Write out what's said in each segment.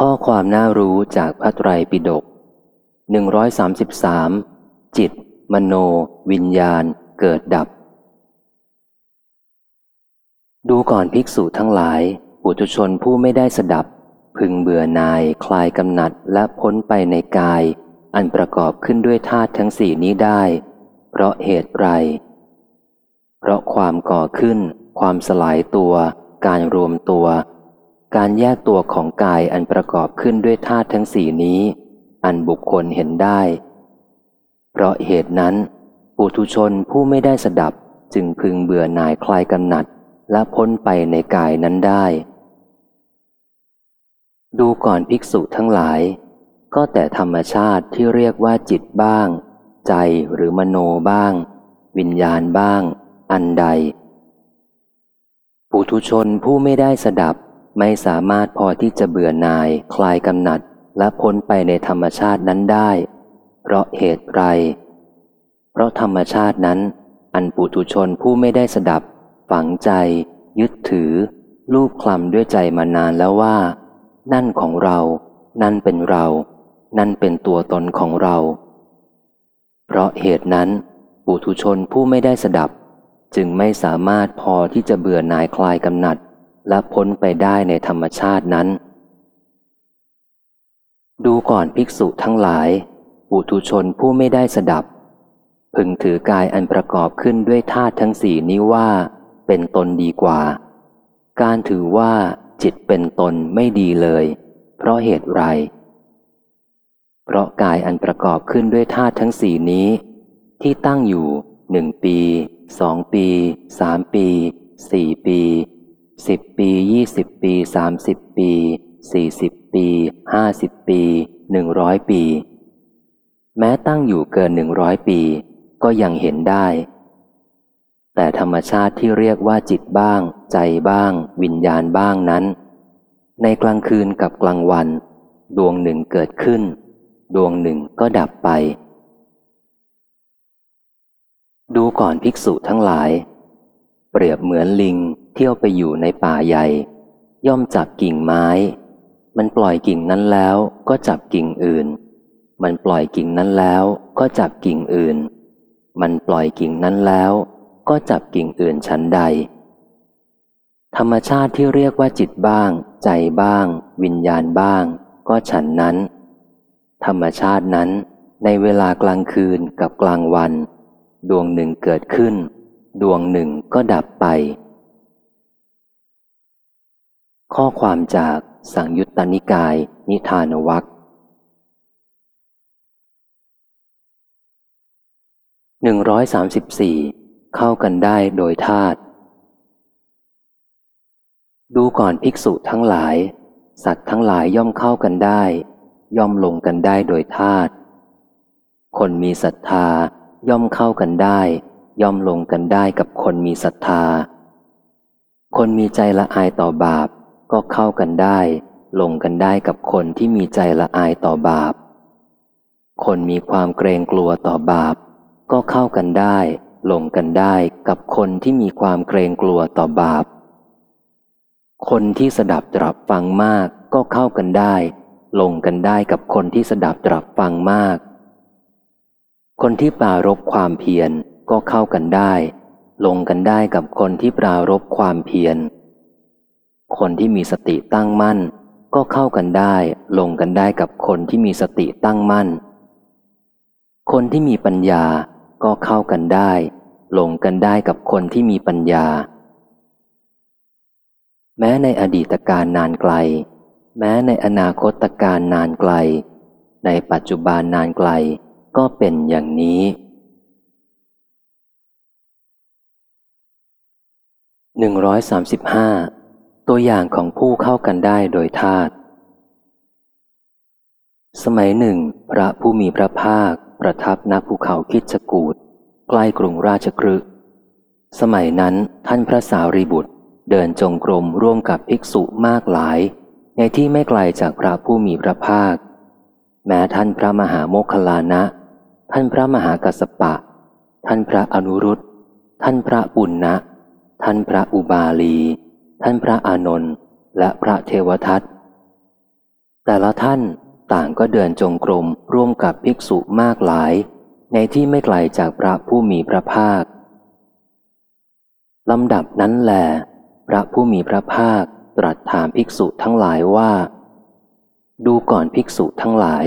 ข้อความน่ารู้จากพระไตรปิฎก133 จิต มโน วิญญาณ เกิดดับ ดูก่อนภิกษุทั้งหลาย ปุถุชนผู้ไม่ได้สดับ พึงเบื่อนายคลายกำหนัดและพ้นไปในกาย อันประกอบขึ้นด้วยธาตุทั้งสี่นี้ได้ เพราะเหตุไร เพราะความก่อขึ้น ความสลายตัว การรวมตัว การแยกตัวของกายอันประกอบขึ้นด้วยธาตุทั้งสี่นี้ อันบุคคลเห็นได้ เพราะเหตุนั้น ปุถุชนผู้ไม่ได้สดับจึงพึงเบื่อหน่ายคลายกำหนัด และพ้นไปในกายนั้นได้ ดูก่อนภิกษุทั้งหลาย ก็แต่ธรรมชาติที่เรียกว่าจิตบ้าง ใจหรือมโนบ้าง วิญญาณบ้าง อันใด ปุถุชนผู้ไม่ได้สดับ ไม่สามารถพอที่จะเบื่อหน่าย คลายกำหนัด และพ้นไปในธรรมชาตินั้นได้ เพราะเหตุไร เพราะธรรมชาตินั้น อันปุถุชนผู้ไม่ได้สดับ ฝังใจ ยึดถือ ลูกคลำด้วยใจมานานแล้วว่า นั่นของเรา นั่นเป็นเรา นั่นเป็นตัวตนของเรา เพราะเหตุนั้น ปุถุชนผู้ไม่ได้สดับ จึงไม่สามารถพอที่จะเบื่อหน่ายคลายกำหนัด และพ้นไปได้ในธรรมชาตินั้น ดูก่อนภิกษุทั้งหลายปุถุชนผู้ไม่ได้สดับ พึงถือกายอันประกอบขึ้นด้วยธาตุทั้งสี่นี้ว่า เป็นตนดีกว่า การถือว่าจิตเป็นตนไม่ดีเลย เพราะเหตุไร เพราะกายอันประกอบขึ้นด้วยธาตุทั้งสี่นี้ ที่ตั้งอยู่หนึ่งปีสองปีสามปีสี่ปี สิบปียี่สิบปีสามสิบปีสี่สิบปีห้าสิบปีหนึ่งร้อยปี แม้ตั้งอยู่เกินหนึ่งร้อยปี ก็ยังเห็นได้ แต่ธรรมชาติที่เรียกว่าจิตบ้าง ใจบ้าง วิญญาณบ้างนั้น ในกลางคืนกับกลางวัน ดวงหนึ่งเกิดขึ้น ดวงหนึ่งก็ดับไป ดูก่อนภิกษุทั้งหลาย เปรียบเหมือนลิง เที่ยวไปอยู่ในป่าใหญ่ ย่อมจับกิ่งไม้ มันปล่อยกิ่งนั้นแล้วก็จับกิ่งอื่น มันปล่อยกิ่งนั้นแล้วก็จับกิ่งอื่น มันปล่อยกิ่งนั้นแล้ว ก็จับกิ่งอื่นชั้นใด ธรรมชาติที่เรียกว่าจิตบ้าง ใจบ้าง วิญญาณบ้าง ก็ฉันนั้น ธรรมชาตินั้นในเวลากลางคืนกับกลางวัน ดวงหนึ่งเกิดขึ้น ดวงหนึ่งก็ดับไป ข้อความจากสังยุตตนิกาย นิทานวัคหนึ่งร้อยสามสิบสี่เข้ากันได้โดยธาตุดูก่อนภิกษุทั้งหลาย สัตว์ทั้งหลายย่อมเข้ากันได้ ย่อมลงกันได้โดยธาตุคนมีศรัทธาย่อมเข้ากันได้ ย่อมลงกันได้กับคนมีศรัทธาคนมีใจละอายต่อบาป ก็เข้ากันได้ ลงกันได้กับคนที่มีใจละอายต่อบาป คนมีความเกรงกลัวต่อบาป ก็เข้ากันได้ ลงกันได้กับคนที่มีความเกรงกลัวต่อบาป คนที่สดับตรับฟังมากก็เข้ากันได้ ลงกันได้กับคนที่สดับตรับฟังมาก คนที่ปรารบความเพียรก็เข้ากันได้ ลงกันได้กับคนที่ปรารบความเพียร คนที่มีสติตั้งมั่น ก็เข้ากันได้ ลงกันได้กับคนที่มีสติตั้งมั่น คนที่มีปัญญาก็เข้ากันได้ ลงกันได้กับคนที่มีปัญญา แม้ในอดีตการนานไกล แม้ในอนาคตการนานไกล ในปัจจุบันนานไกลก็เป็นอย่างนี้หนึ่งร้อยสามสิบห้า ตัวอย่างของผู้เข้ากันได้โดยธาตุสมัยหนึ่ง พระผู้มีพระภาค ประทับณภูเขาคิดชกูดใกล้กรุงราชกฤห์สมัยนั้นท่านพระสารีบุตรเดินจงกรมร่วมกับภิกษุมากหลาย ในที่ไม่ไกลจากพระผู้มีพระภาค แม้ท่านพระมหาโมคคลานะ ท่านพระมหากัสปะ ท่านพระอนุรุตท่านพระปุณณะ ท่านพระอุบาลี ท่านพระอานนท์และพระเทวทัตแต่ละท่านต่างก็เดินจงกรมร่วมกับภิกษุมากหลาย ในที่ไม่ไกลจากพระผู้มีพระภาคลำดับนั้นแหลพระผู้มีพระภาคตรัสถามภิกษุทั้งหลายว่า ดูก่อนภิกษุทั้งหลาย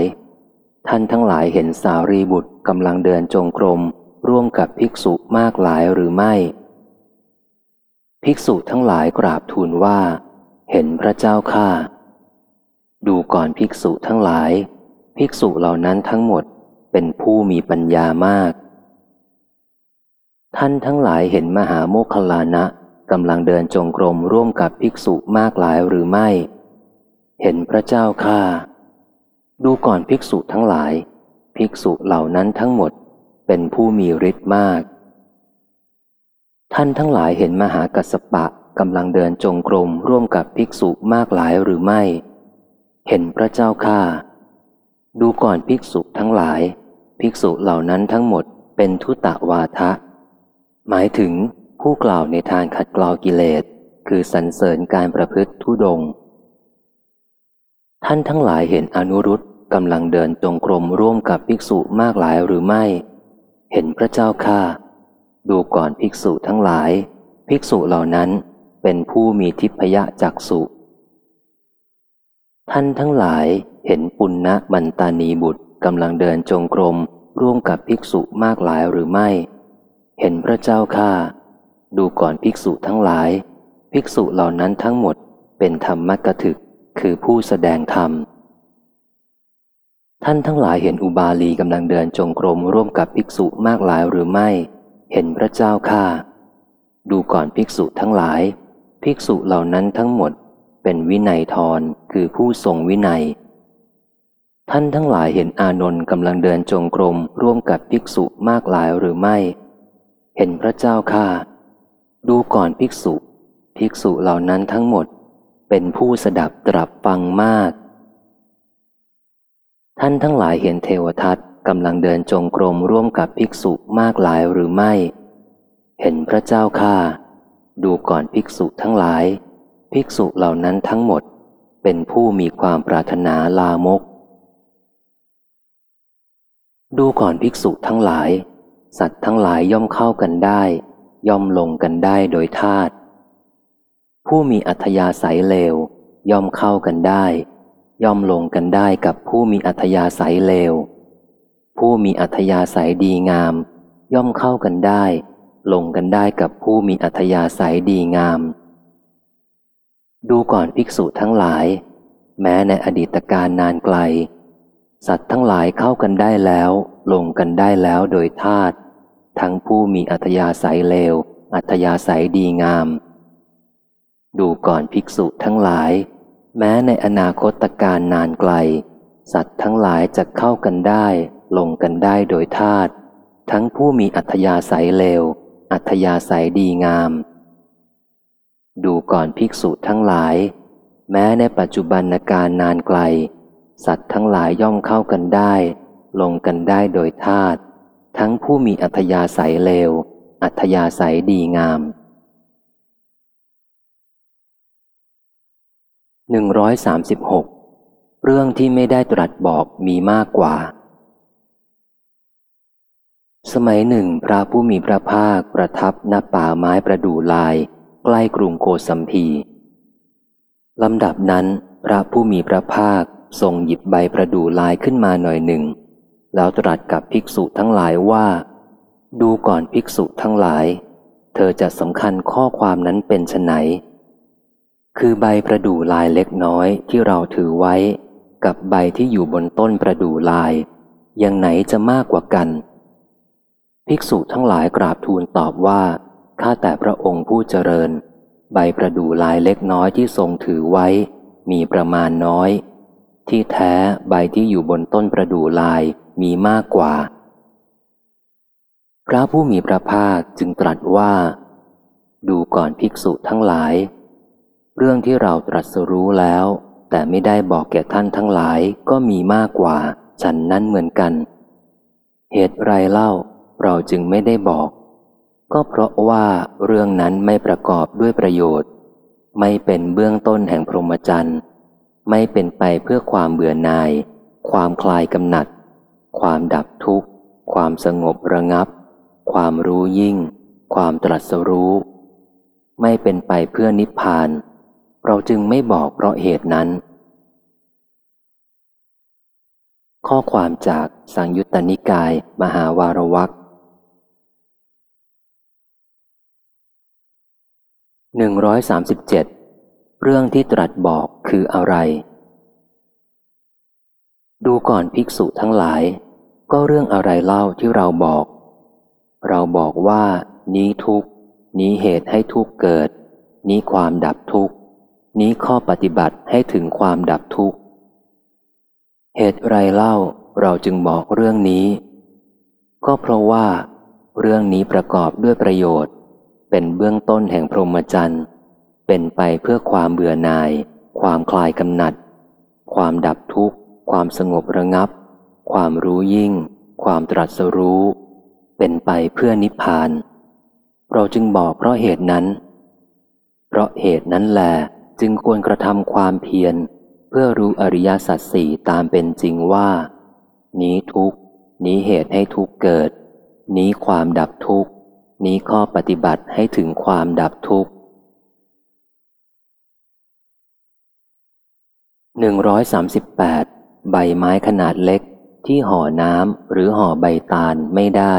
ท่านทั้งหลายเห็นสารีบุตรกำลังเดินจงกรมร่วมกับภิกษุมากหลายหรือไม่ ภิกษุทั้งหลายกราบทูลว่า เห็นพระเจ้าข้าดูก่อนภิกษุทั้งหลาย ภิกษุเหล่านั้นทั้งหมดเป็นผู้มีปัญญามาก ท่านทั้งหลายเห็นมหาโมคคลานะกำลังเดินจงกรมร่วมกับภิกษุมากหลายหรือไม่ เห็นพระเจ้าข้าดูก่อนภิกษุทั้งหลาย ภิกษุเหล่านั้นทั้งหมดเป็นผู้มีฤทธิ์มาก ท่านทั้งหลายเห็นมหากัสปะกำลังเดินจงกรมร่วมกับภิกษุมากหลายหรือไม่ เห็นพระเจ้าข้าดูก่อนภิกษุทั้งหลาย ภิกษุเหล่านั้นทั้งหมดเป็นทุตะวาทะ หมายถึงผู้กล่าวในทางขัดกลากิเลส คือสรรเสริญการประพฤติทุดง ท่านทั้งหลายเห็นอนุรุตกำลังเดินจงกรมร่วมกับภิกษุมากหลายหรือไม่ เห็นพระเจ้าข้า ดูก่อนภิกษุทั้งหลาย ภิกษุเหล่านั้นเป็นผู้มีทิพยจักสุท่านทั้งหลายเห็นปุณณบันตานีบุตรกำลังเดินจงกรม ร่วมกับภิกษุมากหลายหรือไม่ เห็นพระเจ้าข้าดูก่อนภิกษุทั้งหลาย ภิกษุเหล่านั้นทั้งหมดเป็นธรรมกถึก คือผู้แสดงธรรม ท่านทั้งหลายเห็นอุบาลีกำลังเดินจงกรมร่วมกับภิกษุมากหลายหรือไม่ เห็นพระเจ้าข้าดูก่อนภิกษุทั้งหลาย ภิกษุเหล่านั้นทั้งหมดเป็นวินัยทรคือผู้ทรงวินัย ท่านทั้งหลายเห็นอานนท์กำลังเดินจงกรมร่วมกับภิกษุมากหลายหรือไม่ เห็นพระเจ้าข้าดูก่อนภิกษุ ภิกษุเหล่านั้นทั้งหมดเป็นผู้สดับตรับฟังมาก ท่านทั้งหลายเห็นเทวทัต กำลังเดินจงกรมร่วมกับภิกษุมากหลายหรือไม่ เห็นพระเจ้าข้าดูก่อนภิกษุทั้งหลาย ภิกษุเหล่านั้นทั้งหมดเป็นผู้มีความปรารถนาลามก ดูก่อนภิกษุทั้งหลาย สัตว์ทั้งหลายย่อมเข้ากันได้ ย่อมลงกันได้โดยธาตุผู้มีอัธยาศัยเลว ย่อมเข้ากันได้ ย่อมลงกันได้กับผู้มีอัธยาศัยเลว ผู้มีอัธยาศัยดีงาม ย่อมเข้ากันได้ ลงกันได้กับผู้มีอัธยาศัยดีงาม ดูก่อนภิกษุทั้งหลาย แม้ในอดีตการนานไกล สัตว์ทั้งหลายเข้ากันได้แล้ว ลงกันได้แล้วโดยธาตุทั้งผู้มีอัธยาศัยเลว อัธยาศัยดีงาม ดูก่อนภิกษุทั้งหลาย แม้ในอนาคตการนานไกล สัตว์ทั้งหลายจะเข้ากันได้ ลงกันได้โดยธาตุทั้งผู้มีอัธยาศัยเลว อัธยาศัยดีงาม ดูก่อนภิกษุทั้งหลาย แม้ในปัจจุบันการนานไกล สัตว์ทั้งหลายย่อมเข้ากันได้ ลงกันได้โดยธาตุทั้งผู้มีอัธยาศัยเลว อัธยาศัยดีงามหนึ่งร้อยสามสิบหกเรื่องที่ไม่ได้ตรัสบอกมีมากกว่า สมัยหนึ่ง พระผู้มีพระภาคประทับณป่าไม้ประดู่ลาย ใกล้กรุงโกสัมพีลำดับนั้น พระผู้มีพระภาคทรงหยิบใบประดู่ลายขึ้นมาหน่อยหนึ่ง แล้วตรัสกับภิกษุทั้งหลายว่า ดูก่อนภิกษุทั้งหลาย เธอจะสำคัญข้อความนั้นเป็นไฉนคือใบประดู่ลายเล็กน้อยที่เราถือไว้ กับใบที่อยู่บนต้นประดู่ลายยังไหนจะมากกว่ากัน ภิกษุทั้งหลายกราบทูลตอบว่าข้าแต่พระองค์ผู้เจริญ ใบประดู่ลายเล็กน้อยที่ทรงถือไว้ มีประมาณน้อย ที่แท้ใบที่อยู่บนต้นประดู่ลายมีมากกว่า พระผู้มีพระภาคจึงตรัสว่า ดูก่อนภิกษุทั้งหลาย เรื่องที่เราตรัสรู้แล้ว แต่ไม่ได้บอกแก่ท่านทั้งหลายก็มีมากกว่า ฉันนั้นเหมือนกัน เหตุไรเล่า เราจึงไม่ได้บอก ก็เพราะว่าเรื่องนั้นไม่ประกอบด้วยประโยชน์ ไม่เป็นเบื้องต้นแห่งพรหมจรรย์ ไม่เป็นไปเพื่อความเบื่อหน่าย ความคลายกำหนัด ความดับทุกข์ ความสงบระงับ ความรู้ยิ่ง ความตรัสรู้ ไม่เป็นไปเพื่อนิพพาน เราจึงไม่บอกเพราะเหตุนั้นข้อความจากสังยุตตนิกาย มหาวารวัก หนึ่งร้อยสามสิบเจ็ดเรื่องที่ตรัสบอกคืออะไร ดูก่อนภิกษุทั้งหลาย ก็เรื่องอะไรเล่าที่เราบอก เราบอกว่า นี้ทุกนี้เหตุให้ทุกเกิด นี้ความดับทุกนี้ข้อปฏิบัติให้ถึงความดับทุกเหตุไรเล่าเราจึงบอกเรื่องนี้ ก็เพราะว่า เรื่องนี้ประกอบด้วยประโยชน์ เป็นเบื้องต้นแห่งพรหมจรรย์ เป็นไปเพื่อความเบื่อหน่าย ความคลายกำหนัด ความดับทุกข์ ความสงบระงับ ความรู้ยิ่ง ความตรัสรู้ เป็นไปเพื่อนิพพาน เราจึงบอกเพราะเหตุนั้น เพราะเหตุนั้นแหละจึงควรกระทำความเพียร เพื่อรู้อริยสัจสี่ตามเป็นจริงว่า นี้ทุกนี้เหตุให้ทุกเกิด นี้ความดับทุกข์ นี้ข้อปฏิบัติให้ถึงความดับทุกข์หนึ่งร้อยสามสิบแปดใบไม้ขนาดเล็กที่ห่อน้ำหรือห่อใบตาลไม่ได้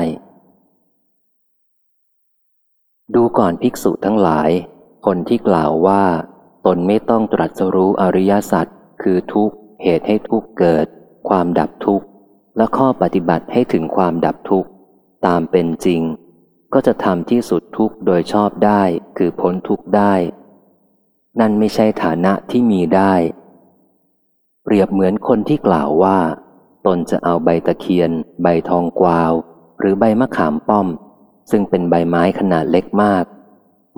ดูก่อนภิกษุทั้งหลาย คนที่กล่าวว่า ตนไม่ต้องตรัสรู้อริยสัจคือทุกเหตุให้ทุกเกิด ความดับทุกข์และข้อปฏิบัติให้ถึงความดับทุกข์ตามเป็นจริง ก็จะทำที่สุดทุกโดยชอบได้คือพ้นทุกได้ นั่นไม่ใช่ฐานะที่มีได้ เปรียบเหมือนคนที่กล่าวว่า ตนจะเอาใบตะเคียน ใบทองกวาว หรือใบมะขามป้อม ซึ่งเป็นใบไม้ขนาดเล็กมาก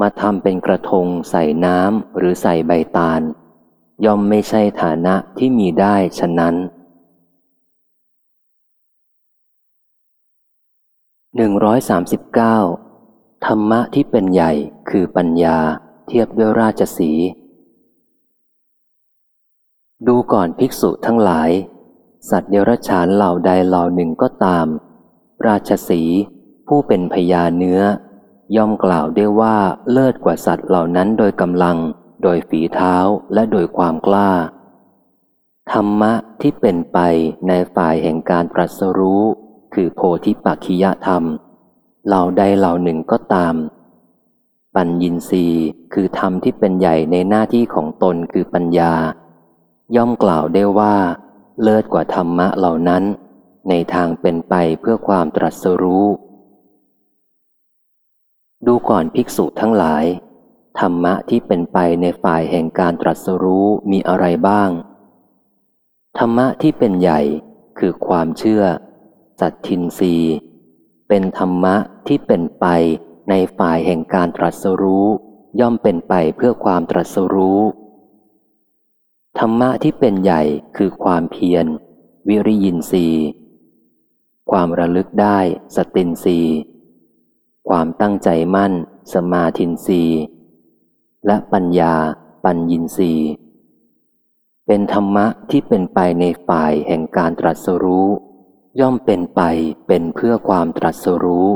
มาทำเป็นกระทงใส่น้ำหรือใส่ใบตาล ย่อมไม่ใช่ฐานะที่มีได้ฉะนั้น หนึ่งร้อยสามสิบเก้าธรรมะที่เป็นใหญ่คือปัญญาเทียบด้วยราชสี ดูก่อนภิกษุทั้งหลาย สัตว์เดรัจฉานเหล่าใดเหล่าหนึ่งก็ตาม ราชสีผู้เป็นพญาเนื้อ ย่อมกล่าวได้ว่าเลิศกว่าสัตว์เหล่านั้นโดยกำลัง โดยฝีเท้าและโดยความกล้า ธรรมะที่เป็นไปในฝ่ายแห่งการตรัสรู้ คือโพธิปักขิยธรรม เหล่าใดเหล่าหนึ่งก็ตาม ปัญญินรีคือธรรมที่เป็นใหญ่ในหน้าที่ของตนคือปัญญา ย่อมกล่าวได้ว่า เลิศกว่าธรรมะเหล่านั้น ในทางเป็นไปเพื่อความตรัสรู้ ดูก่อนภิกษุทั้งหลาย ธรรมะที่เป็นไปในฝ่ายแห่งการตรัสรู้มีอะไรบ้าง ธรรมะที่เป็นใหญ่คือความเชื่อ สัตทินรีเป็นธรรมะที่เป็นไปในฝ่ายแห่งการตรัสรู้ ย่อมเป็นไปเพื่อความตรัสรู้ ธรรมะที่เป็นใหญ่คือความเพียร วิริยินทรีย์ความระลึกได้สตินทรีย์ความตั้งใจมั่น สมาธินทรีย์และปัญญาปัญญินทรีย์เป็นธรรมะที่เป็นไปในฝ่ายแห่งการตรัสรู้ ย่อมเป็นไปเป็นเพื่อความตรัสรู้